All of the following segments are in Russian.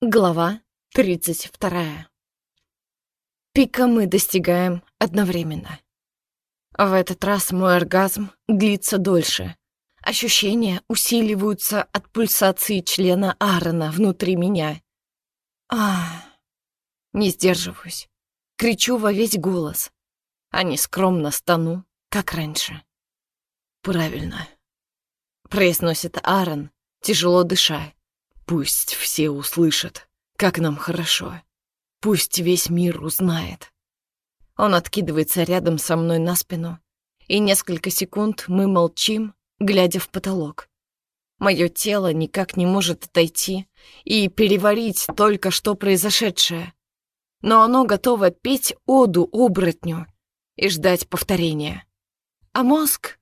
Глава 32. Пика мы достигаем одновременно. В этот раз мой оргазм длится дольше. Ощущения усиливаются от пульсации члена Аарона внутри меня. А, не сдерживаюсь. Кричу во весь голос, а не скромно стану, как раньше. «Правильно», — произносит Аарон, тяжело дыша. Пусть все услышат, как нам хорошо. Пусть весь мир узнает. Он откидывается рядом со мной на спину, и несколько секунд мы молчим, глядя в потолок. Мое тело никак не может отойти и переварить только что произошедшее. Но оно готово петь оду оборотню и ждать повторения. А мозг?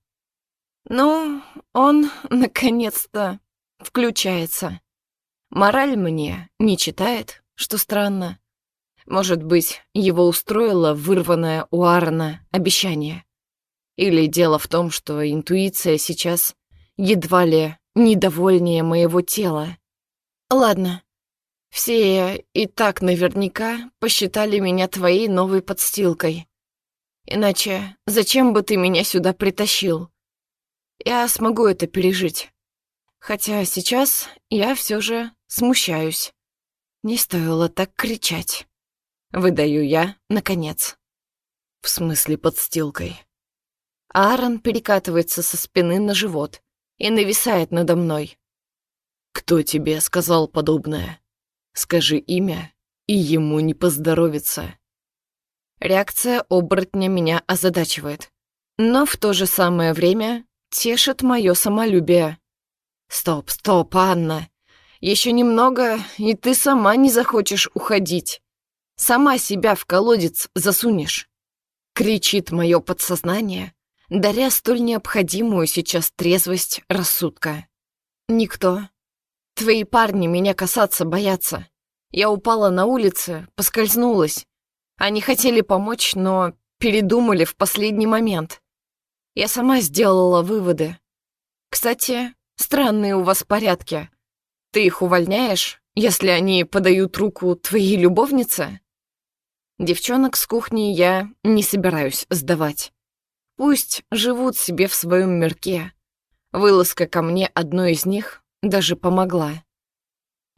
Ну, он, наконец-то, включается. Мораль мне не читает, что странно. Может быть, его устроило вырванное у Аарона обещание. Или дело в том, что интуиция сейчас едва ли недовольнее моего тела. Ладно, все и так наверняка посчитали меня твоей новой подстилкой. Иначе зачем бы ты меня сюда притащил? Я смогу это пережить. Хотя сейчас я все же смущаюсь. Не стоило так кричать. Выдаю я, наконец. В смысле подстилкой? Аарон перекатывается со спины на живот и нависает надо мной. «Кто тебе сказал подобное? Скажи имя, и ему не поздоровится». Реакция оборотня меня озадачивает, но в то же самое время тешит мое самолюбие. «Стоп, стоп, Анна. Еще немного, и ты сама не захочешь уходить. Сама себя в колодец засунешь». Кричит мое подсознание, даря столь необходимую сейчас трезвость рассудка. «Никто. Твои парни меня касаться боятся. Я упала на улице, поскользнулась. Они хотели помочь, но передумали в последний момент. Я сама сделала выводы. Кстати, Странные у вас порядки. Ты их увольняешь, если они подают руку твоей любовнице? Девчонок с кухни я не собираюсь сдавать. Пусть живут себе в своем мирке. Вылазка ко мне одной из них даже помогла.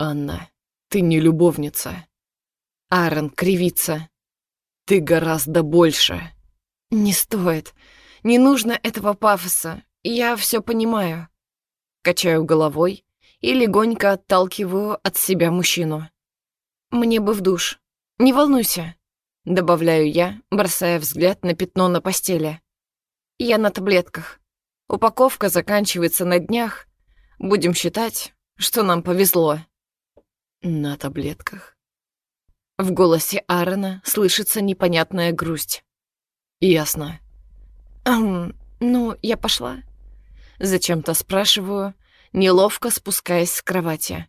«Анна, ты не любовница». Аарон кривится. «Ты гораздо больше». «Не стоит. Не нужно этого пафоса. Я все понимаю. Качаю головой и легонько отталкиваю от себя мужчину. «Мне бы в душ. Не волнуйся», — добавляю я, бросая взгляд на пятно на постели. «Я на таблетках. Упаковка заканчивается на днях. Будем считать, что нам повезло». «На таблетках?» В голосе Аарона слышится непонятная грусть. «Ясно». «Эм, ну, я пошла?» Зачем-то спрашиваю, неловко спускаясь с кровати.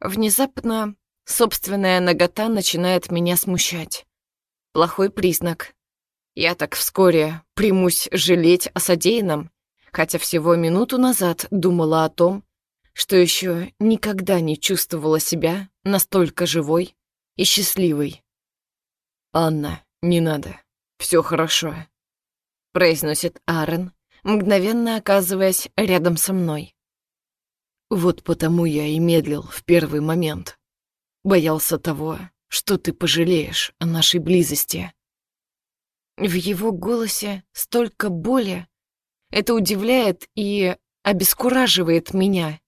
Внезапно собственная нагота начинает меня смущать. Плохой признак. Я так вскоре примусь жалеть о содеянном, хотя всего минуту назад думала о том, что еще никогда не чувствовала себя настолько живой и счастливой. «Анна, не надо, все хорошо», — произносит Аарон, мгновенно оказываясь рядом со мной. Вот потому я и медлил в первый момент. Боялся того, что ты пожалеешь о нашей близости. В его голосе столько боли. Это удивляет и обескураживает меня.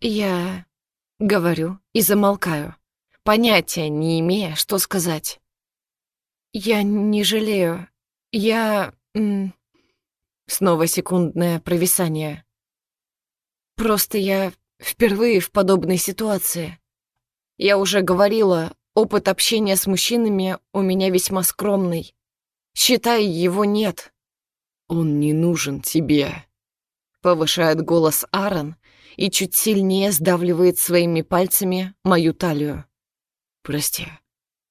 Я говорю и замолкаю, понятия не имея, что сказать. Я не жалею. Я... Снова секундное провисание. Просто я впервые в подобной ситуации. Я уже говорила, опыт общения с мужчинами у меня весьма скромный. Считай, его нет. Он не нужен тебе. Повышает голос Аарон и чуть сильнее сдавливает своими пальцами мою талию. Прости.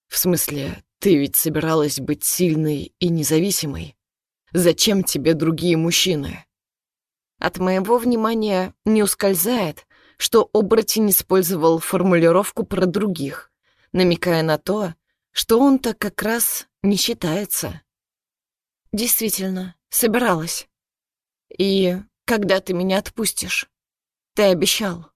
В смысле, ты ведь собиралась быть сильной и независимой. Зачем тебе другие мужчины? От моего внимания не ускользает, что оборотень использовал формулировку про других, намекая на то, что он-то как раз не считается. Действительно, собиралась. И когда ты меня отпустишь? Ты обещал.